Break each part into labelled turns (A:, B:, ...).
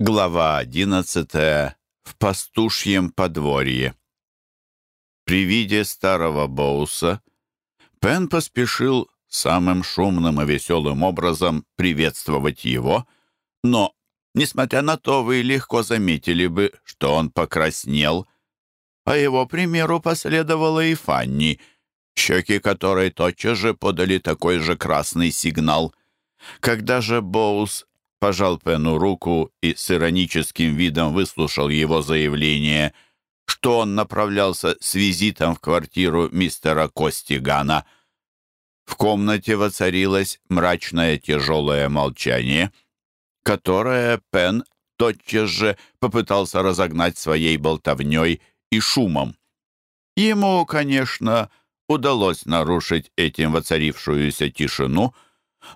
A: Глава одиннадцатая. В пастушьем подворье. При виде старого Боуса Пен поспешил самым шумным и веселым образом приветствовать его, но, несмотря на то, вы легко заметили бы, что он покраснел. По его примеру последовала и Фанни, щеки которой тотчас же подали такой же красный сигнал. Когда же Боус пожал Пену руку и с ироническим видом выслушал его заявление, что он направлялся с визитом в квартиру мистера Костигана. В комнате воцарилось мрачное тяжелое молчание, которое Пен тотчас же попытался разогнать своей болтовней и шумом. Ему, конечно, удалось нарушить этим воцарившуюся тишину,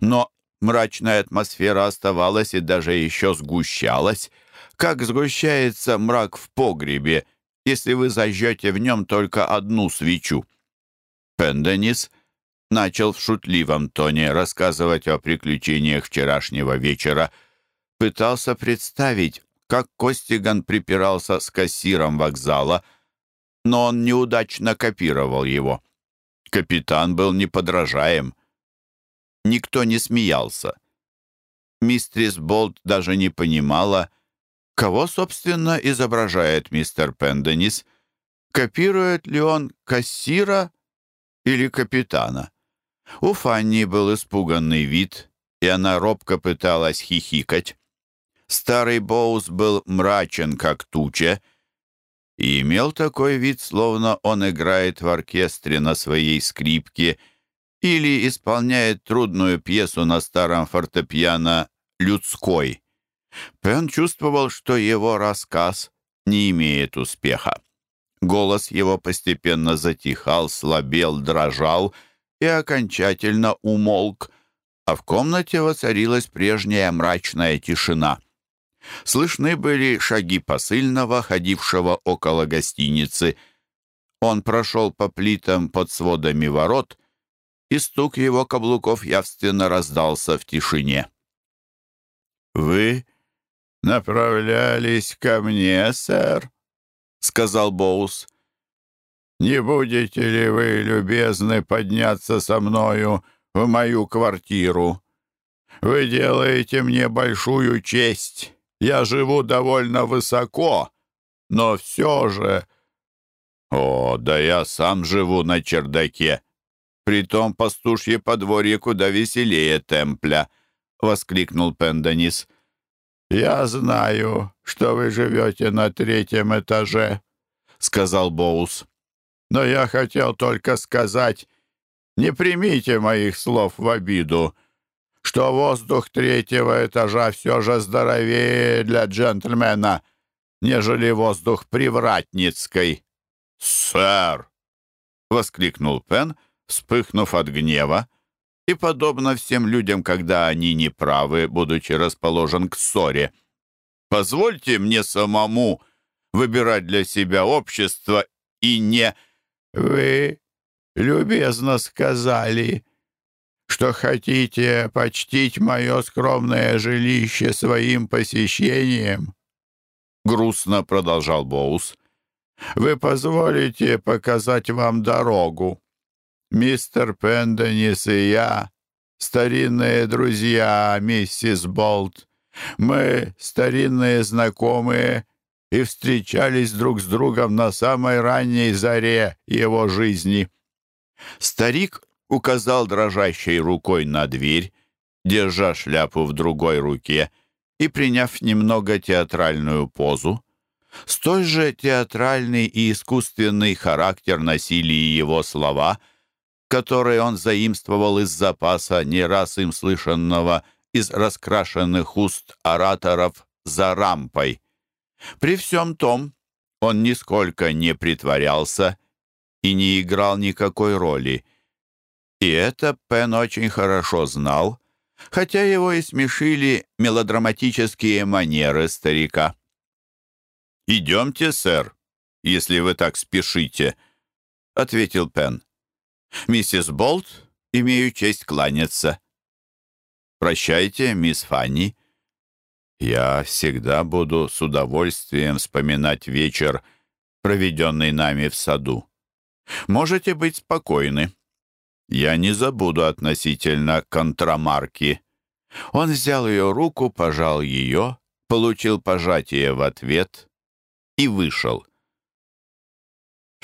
A: но Мрачная атмосфера оставалась и даже еще сгущалась, как сгущается мрак в погребе, если вы зажжете в нем только одну свечу. Пенденис начал в шутливом тоне рассказывать о приключениях вчерашнего вечера, пытался представить, как Костиган припирался с кассиром вокзала, но он неудачно копировал его. Капитан был неподражаем. Никто не смеялся. Мистрис Болт даже не понимала, кого, собственно, изображает мистер Пенденис. Копирует ли он кассира или капитана? У Фанни был испуганный вид, и она робко пыталась хихикать. Старый Боус был мрачен, как туча, и имел такой вид, словно он играет в оркестре на своей скрипке — или исполняет трудную пьесу на старом фортепиано «Людской». Пен чувствовал, что его рассказ не имеет успеха. Голос его постепенно затихал, слабел, дрожал и окончательно умолк, а в комнате воцарилась прежняя мрачная тишина. Слышны были шаги посыльного, ходившего около гостиницы. Он прошел по плитам под сводами ворот — и стук его каблуков явственно раздался в тишине. «Вы направлялись ко мне, сэр?» — сказал Боус. «Не будете ли вы любезны подняться со мною в мою квартиру? Вы делаете мне большую честь. Я живу довольно высоко, но все же...» «О, да я сам живу на чердаке», Притом пастушье подворье куда веселее темпля», — воскликнул Пенденис. «Я знаю, что вы живете на третьем этаже», — сказал Боус. «Но я хотел только сказать, не примите моих слов в обиду, что воздух третьего этажа все же здоровее для джентльмена, нежели воздух привратницкой». «Сэр!» — воскликнул Пен — вспыхнув от гнева, и, подобно всем людям, когда они неправы, будучи расположен к ссоре. «Позвольте мне самому выбирать для себя общество и не...» «Вы любезно сказали, что хотите почтить мое скромное жилище своим посещением», — грустно продолжал Боус. «Вы позволите показать вам дорогу?» Мистер Пенденис и я — старинные друзья, миссис Болт. Мы старинные знакомые и встречались друг с другом на самой ранней заре его жизни. Старик указал дрожащей рукой на дверь, держа шляпу в другой руке и приняв немного театральную позу. Столь же театральный и искусственный характер носили его слова — которые он заимствовал из запаса, не раз им слышанного, из раскрашенных уст ораторов за рампой. При всем том, он нисколько не притворялся и не играл никакой роли. И это Пен очень хорошо знал, хотя его и смешили мелодраматические манеры старика. «Идемте, сэр, если вы так спешите», — ответил Пен. «Миссис Болт, имею честь кланяться». «Прощайте, мисс Фанни». Я всегда буду с удовольствием вспоминать вечер, проведенный нами в саду. Можете быть спокойны. Я не забуду относительно контрамарки. Он взял ее руку, пожал ее, получил пожатие в ответ и вышел.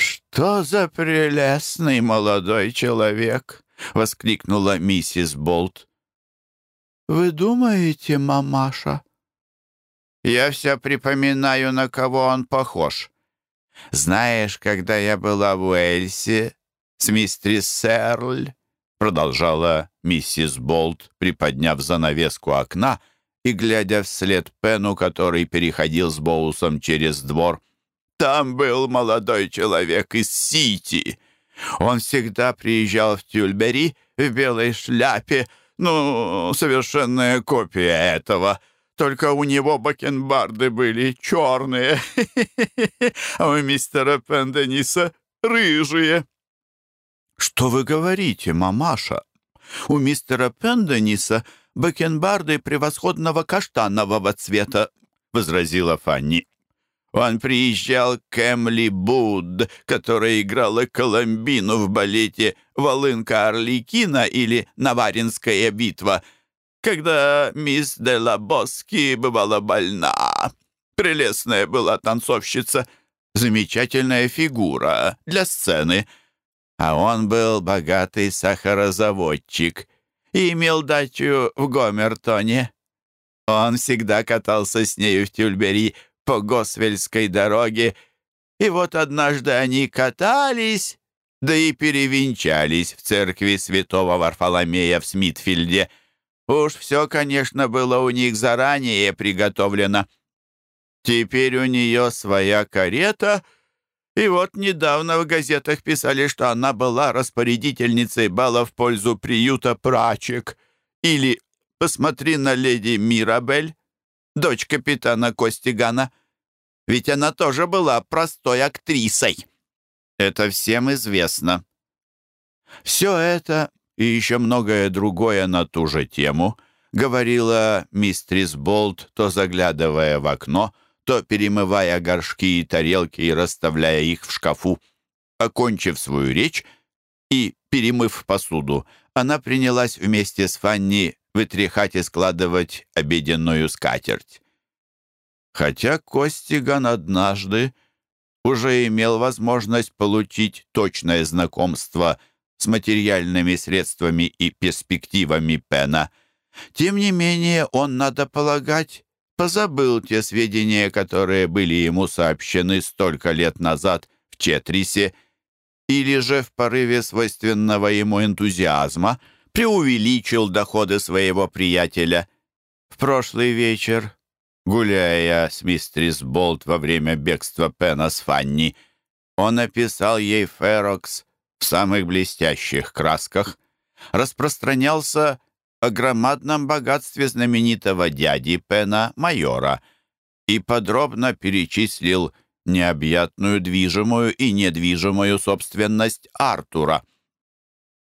A: «Что за прелестный молодой человек!» — воскликнула миссис Болт. «Вы думаете, мамаша?» Я все припоминаю, на кого он похож. Знаешь, когда я была в Уэльсе с мистерис Серль, продолжала миссис Болт, приподняв занавеску окна и глядя вслед Пену, который переходил с Боусом через двор. Там был молодой человек из Сити. Он всегда приезжал в Тюльбери в белой шляпе, ну, совершенная копия этого — только у него бакенбарды были черные, а у мистера Пендениса рыжие. «Что вы говорите, мамаша? У мистера Пендениса бакенбарды превосходного каштанового цвета», — возразила Фанни. Он приезжал к Эмли Буд, которая играла Коломбину в балете «Волынка Орликина» или «Наваринская битва», когда мисс де Лабоски бывала больна. Прелестная была танцовщица, замечательная фигура для сцены. А он был богатый сахарозаводчик и имел дачу в Гомертоне. Он всегда катался с нею в Тюльбери по Госвельской дороге, и вот однажды они катались, да и перевенчались в церкви святого Варфоломея в Смитфильде — Уж все, конечно, было у них заранее приготовлено. Теперь у нее своя карета, и вот недавно в газетах писали, что она была распорядительницей бала в пользу приюта прачек. Или «Посмотри на леди Мирабель, дочь капитана Костигана. Ведь она тоже была простой актрисой». Это всем известно. Все это и еще многое другое на ту же тему, говорила мистрис Болт, то заглядывая в окно, то перемывая горшки и тарелки и расставляя их в шкафу. Окончив свою речь и перемыв посуду, она принялась вместе с Фанни вытряхать и складывать обеденную скатерть. Хотя Костиган однажды уже имел возможность получить точное знакомство с материальными средствами и перспективами Пена. Тем не менее, он, надо полагать, позабыл те сведения, которые были ему сообщены столько лет назад в Четрисе, или же в порыве свойственного ему энтузиазма преувеличил доходы своего приятеля. В прошлый вечер, гуляя с мистерис Болт во время бегства Пена с Фанни, он описал ей Ферокс в самых блестящих красках, распространялся о громадном богатстве знаменитого дяди Пена, майора, и подробно перечислил необъятную движимую и недвижимую собственность Артура.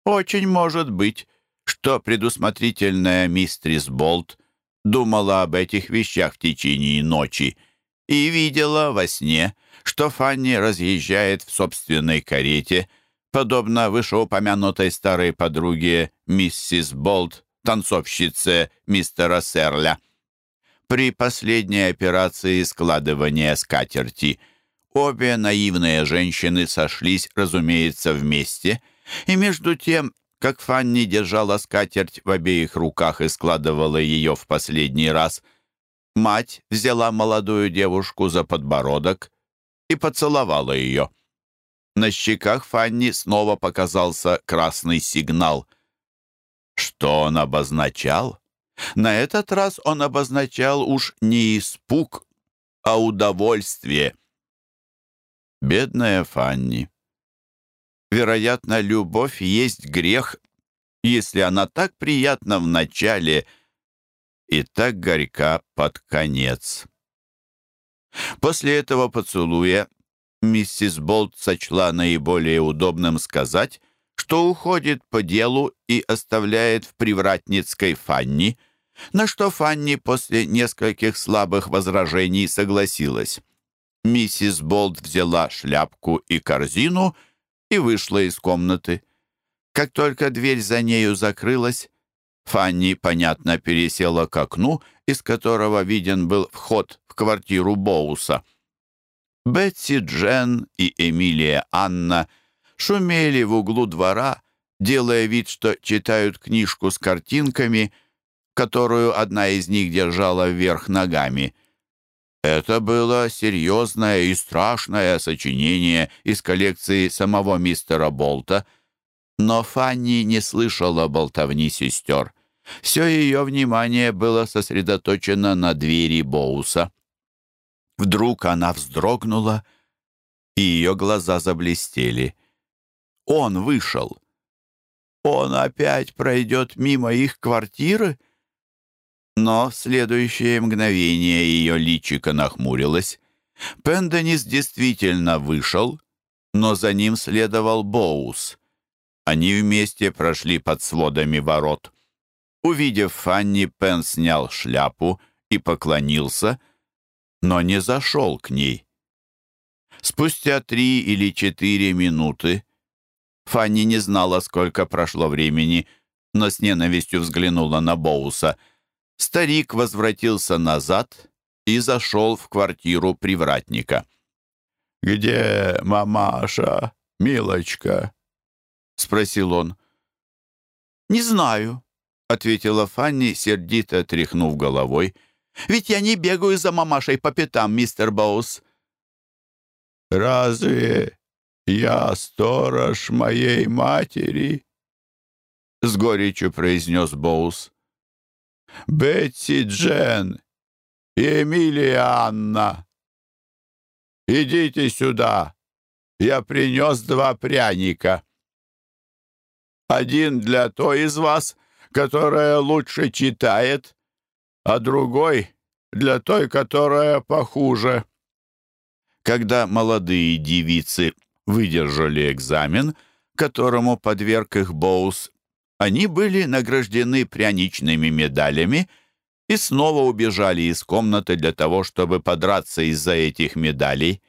A: Очень может быть, что предусмотрительная мистрис Болт думала об этих вещах в течение ночи и видела во сне, что Фанни разъезжает в собственной карете подобно вышеупомянутой старой подруге миссис Болт, танцовщице мистера Серля. При последней операции складывания скатерти обе наивные женщины сошлись, разумеется, вместе, и между тем, как Фанни держала скатерть в обеих руках и складывала ее в последний раз, мать взяла молодую девушку за подбородок и поцеловала ее. На щеках Фанни снова показался красный сигнал. Что он обозначал? На этот раз он обозначал уж не испуг, а удовольствие. Бедная Фанни. Вероятно, любовь есть грех, если она так приятна в начале и так горька под конец. После этого поцелуя миссис Болт сочла наиболее удобным сказать, что уходит по делу и оставляет в привратницкой Фанни, на что Фанни после нескольких слабых возражений согласилась. Миссис Болт взяла шляпку и корзину и вышла из комнаты. Как только дверь за нею закрылась, Фанни, понятно, пересела к окну, из которого виден был вход в квартиру Боуса. Бетси Джен и Эмилия Анна шумели в углу двора, делая вид, что читают книжку с картинками, которую одна из них держала вверх ногами. Это было серьезное и страшное сочинение из коллекции самого мистера Болта, но Фанни не слышала болтовни сестер. Все ее внимание было сосредоточено на двери Боуса. Вдруг она вздрогнула, и ее глаза заблестели. Он вышел. Он опять пройдет мимо их квартиры? Но в следующее мгновение ее личико нахмурилось. Пенденис действительно вышел, но за ним следовал Боус. Они вместе прошли под сводами ворот. Увидев Фанни, Пен снял шляпу и поклонился, но не зашел к ней. Спустя три или четыре минуты Фанни не знала, сколько прошло времени, но с ненавистью взглянула на Боуса. Старик возвратился назад и зашел в квартиру привратника. «Где мамаша, милочка?» — спросил он. «Не знаю», — ответила Фанни, сердито тряхнув головой. «Ведь я не бегаю за мамашей по пятам, мистер Боус».
B: «Разве я сторож моей матери?»
A: С горечью произнес Боус.
B: «Бетси Джен и Эмилия Анна, идите сюда, я принес два пряника. Один для той из вас, которая лучше читает, а другой для той, которая похуже».
A: Когда молодые девицы выдержали экзамен, которому подверг их Боус, они были награждены пряничными медалями и снова убежали из комнаты для того, чтобы подраться из-за этих медалей.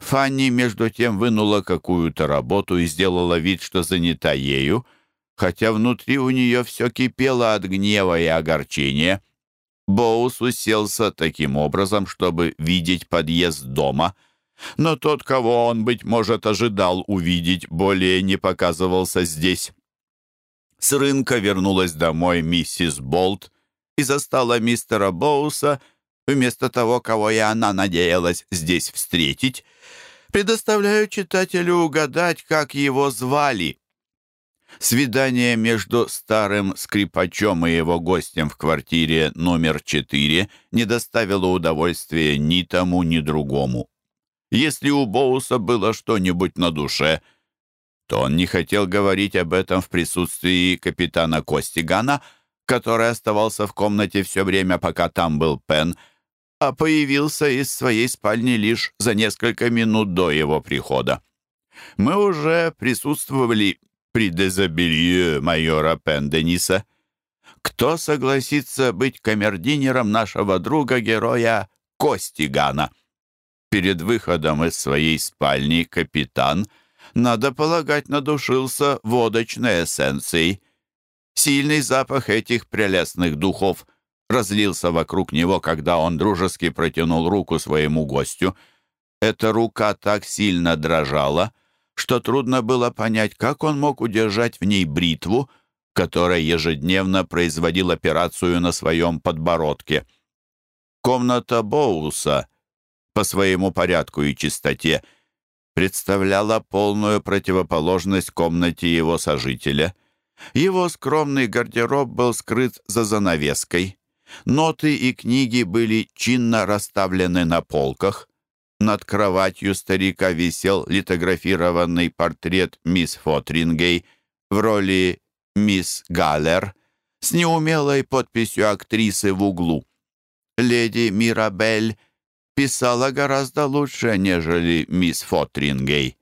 A: Фанни, между тем, вынула какую-то работу и сделала вид, что занята ею — хотя внутри у нее все кипело от гнева и огорчения. Боус уселся таким образом, чтобы видеть подъезд дома, но тот, кого он, быть может, ожидал увидеть, более не показывался здесь. С рынка вернулась домой миссис Болт и застала мистера Боуса, вместо того, кого и она надеялась здесь встретить. Предоставляю читателю угадать, как его звали. Свидание между старым скрипачом и его гостем в квартире номер 4 не доставило удовольствия ни тому, ни другому. Если у Боуса было что-нибудь на душе, то он не хотел говорить об этом в присутствии капитана Костигана, который оставался в комнате все время, пока там был Пен, а появился из своей спальни лишь за несколько минут до его прихода. Мы уже присутствовали при дезобелье майора Пендениса. Кто согласится быть камердинером нашего друга-героя Костигана? Перед выходом из своей спальни капитан, надо полагать, надушился водочной эссенцией. Сильный запах этих прелестных духов разлился вокруг него, когда он дружески протянул руку своему гостю. Эта рука так сильно дрожала — что трудно было понять, как он мог удержать в ней бритву, которая ежедневно производил операцию на своем подбородке. Комната Боуса по своему порядку и чистоте представляла полную противоположность комнате его сожителя. Его скромный гардероб был скрыт за занавеской. Ноты и книги были чинно расставлены на полках. Над кроватью старика висел литографированный портрет мисс Фотрингей в роли мисс Галлер с неумелой подписью актрисы в углу. Леди Мирабель писала гораздо лучше, нежели мисс Фотрингей.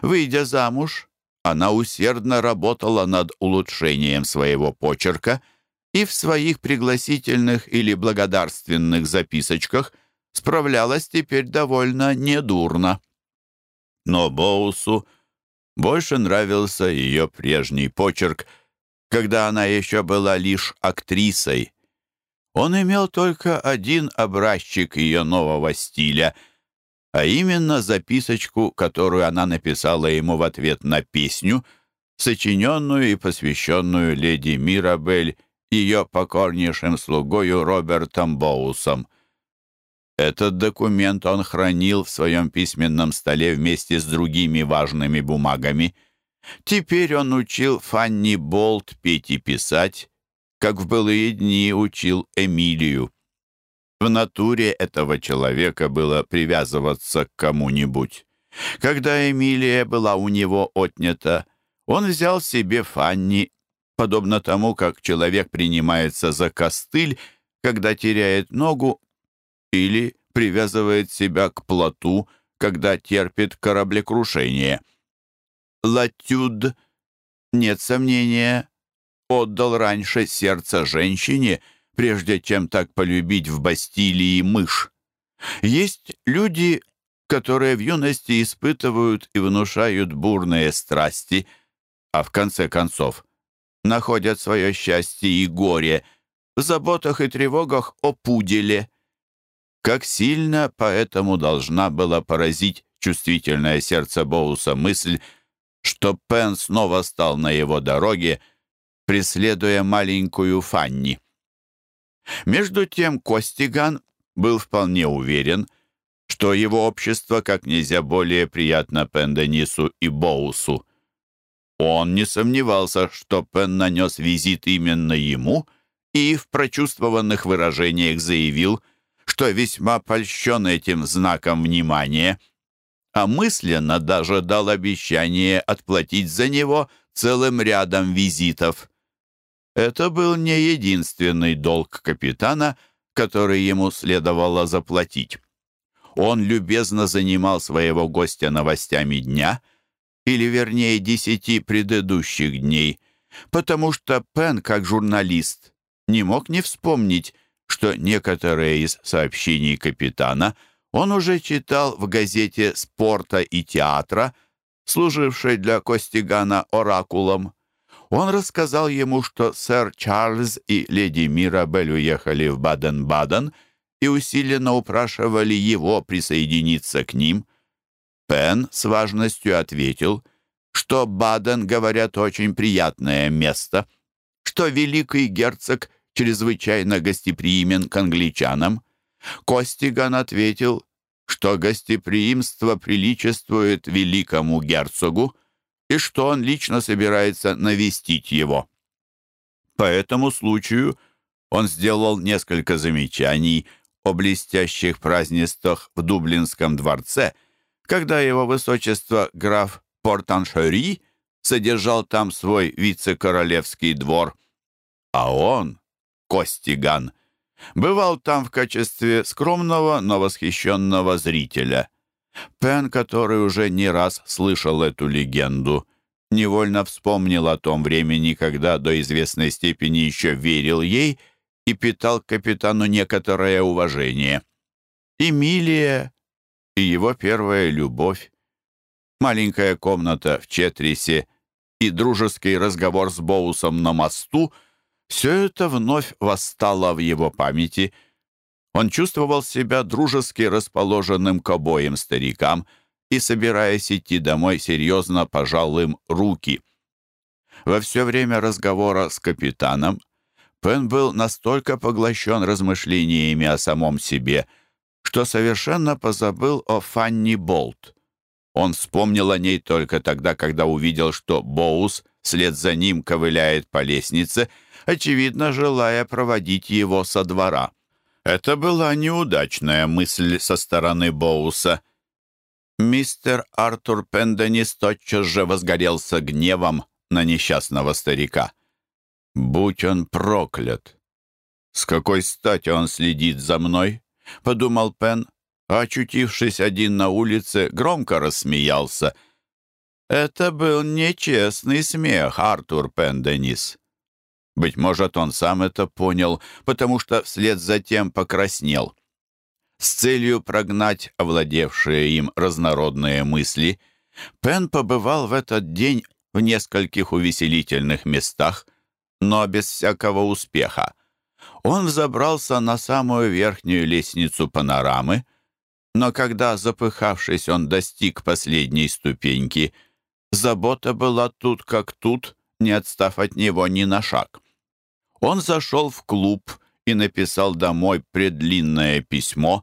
A: Выйдя замуж, она усердно работала над улучшением своего почерка и в своих пригласительных или благодарственных записочках справлялась теперь довольно недурно. Но Боусу больше нравился ее прежний почерк, когда она еще была лишь актрисой. Он имел только один образчик ее нового стиля, а именно записочку, которую она написала ему в ответ на песню, сочиненную и посвященную леди Мирабель ее покорнейшим слугою Робертом Боусом. Этот документ он хранил в своем письменном столе вместе с другими важными бумагами. Теперь он учил Фанни Болт петь и писать, как в былые дни учил Эмилию. В натуре этого человека было привязываться к кому-нибудь. Когда Эмилия была у него отнята, он взял себе Фанни, подобно тому, как человек принимается за костыль, когда теряет ногу или привязывает себя к плоту, когда терпит кораблекрушение. Латюд, нет сомнения, отдал раньше сердце женщине, прежде чем так полюбить в Бастилии мышь. Есть люди, которые в юности испытывают и внушают бурные страсти, а в конце концов находят свое счастье и горе в заботах и тревогах о пуделе. Как сильно поэтому должна была поразить чувствительное сердце Боуса мысль, что Пен снова стал на его дороге, преследуя маленькую Фанни. Между тем Костиган был вполне уверен, что его общество как нельзя более приятно Пенденису и Боусу. Он не сомневался, что Пен нанес визит именно ему и в прочувствованных выражениях заявил – что весьма польщен этим знаком внимания, а мысленно даже дал обещание отплатить за него целым рядом визитов. Это был не единственный долг капитана, который ему следовало заплатить. Он любезно занимал своего гостя новостями дня, или, вернее, десяти предыдущих дней, потому что Пен, как журналист, не мог не вспомнить, что некоторые из сообщений капитана он уже читал в газете «Спорта и театра», служившей для Костигана оракулом. Он рассказал ему, что сэр Чарльз и леди Мирабель уехали в Баден-Баден и усиленно упрашивали его присоединиться к ним. Пен с важностью ответил, что Баден, говорят, очень приятное место, что великий герцог чрезвычайно гостеприимен к англичанам, Костиган ответил, что гостеприимство приличествует великому герцогу и что он лично собирается навестить его. По этому случаю он сделал несколько замечаний о блестящих празднествах в Дублинском дворце, когда его высочество граф Портаншери содержал там свой вице-королевский двор. А он, Костиган. Бывал там в качестве скромного, но восхищенного зрителя. Пен, который уже не раз слышал эту легенду, невольно вспомнил о том времени, когда до известной степени еще верил ей и питал капитану некоторое уважение. Эмилия и его первая любовь, маленькая комната в Четрисе и дружеский разговор с Боусом на мосту — все это вновь восстало в его памяти. Он чувствовал себя дружески расположенным к обоим старикам и, собираясь идти домой, серьезно пожал им руки. Во все время разговора с капитаном Пен был настолько поглощен размышлениями о самом себе, что совершенно позабыл о Фанни Болт. Он вспомнил о ней только тогда, когда увидел, что Боус вслед за ним ковыляет по лестнице — очевидно, желая проводить его со двора. Это была неудачная мысль со стороны Боуса. Мистер Артур Пенденис тотчас же возгорелся гневом на несчастного старика. «Будь он проклят! С какой стати он следит за мной?» — подумал Пен, очутившись один на улице, громко рассмеялся. «Это был нечестный смех, Артур Пенденис. Быть может, он сам это понял, потому что вслед за тем покраснел. С целью прогнать овладевшие им разнородные мысли, Пен побывал в этот день в нескольких увеселительных местах, но без всякого успеха. Он взобрался на самую верхнюю лестницу панорамы, но когда, запыхавшись, он достиг последней ступеньки, забота была тут как тут, не отстав от него ни на шаг. Он зашел в клуб и написал домой предлинное письмо,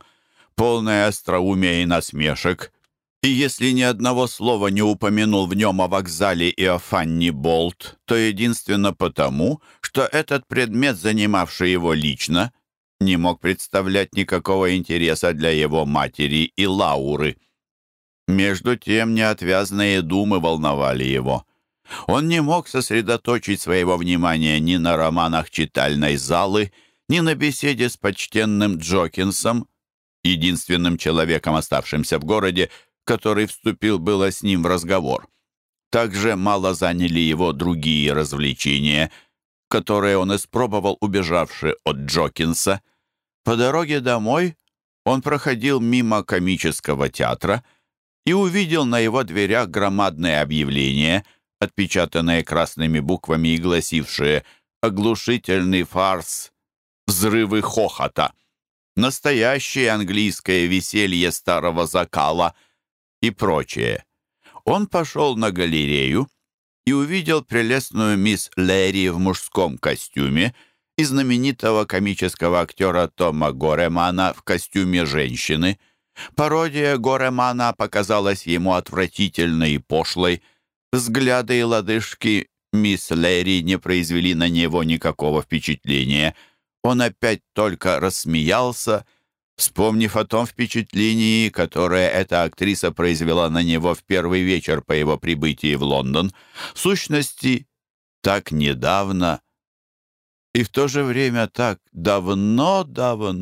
A: полное остроумия и насмешек, и если ни одного слова не упомянул в нем о вокзале и о Фанни Болт, то единственно потому, что этот предмет, занимавший его лично, не мог представлять никакого интереса для его матери и Лауры. Между тем неотвязные думы волновали его. Он не мог сосредоточить своего внимания ни на романах читальной залы, ни на беседе с почтенным Джокинсом, единственным человеком, оставшимся в городе, который вступил было с ним в разговор. Также мало заняли его другие развлечения, которые он испробовал, убежавши от Джокинса. По дороге домой он проходил мимо комического театра и увидел на его дверях громадное объявление — отпечатанные красными буквами и гласившие «Оглушительный фарс! Взрывы хохота!» «Настоящее английское веселье старого закала» и прочее. Он пошел на галерею и увидел прелестную мисс Лэри в мужском костюме и знаменитого комического актера Тома Горемана в костюме женщины. Пародия Горемана показалась ему отвратительной и пошлой, Взгляды и лодыжки мисс Лэри не произвели на него никакого впечатления. Он опять только рассмеялся, вспомнив о том впечатлении, которое эта актриса произвела на него в первый вечер по его прибытии в Лондон. В сущности, так недавно и в то же время так давно-давно.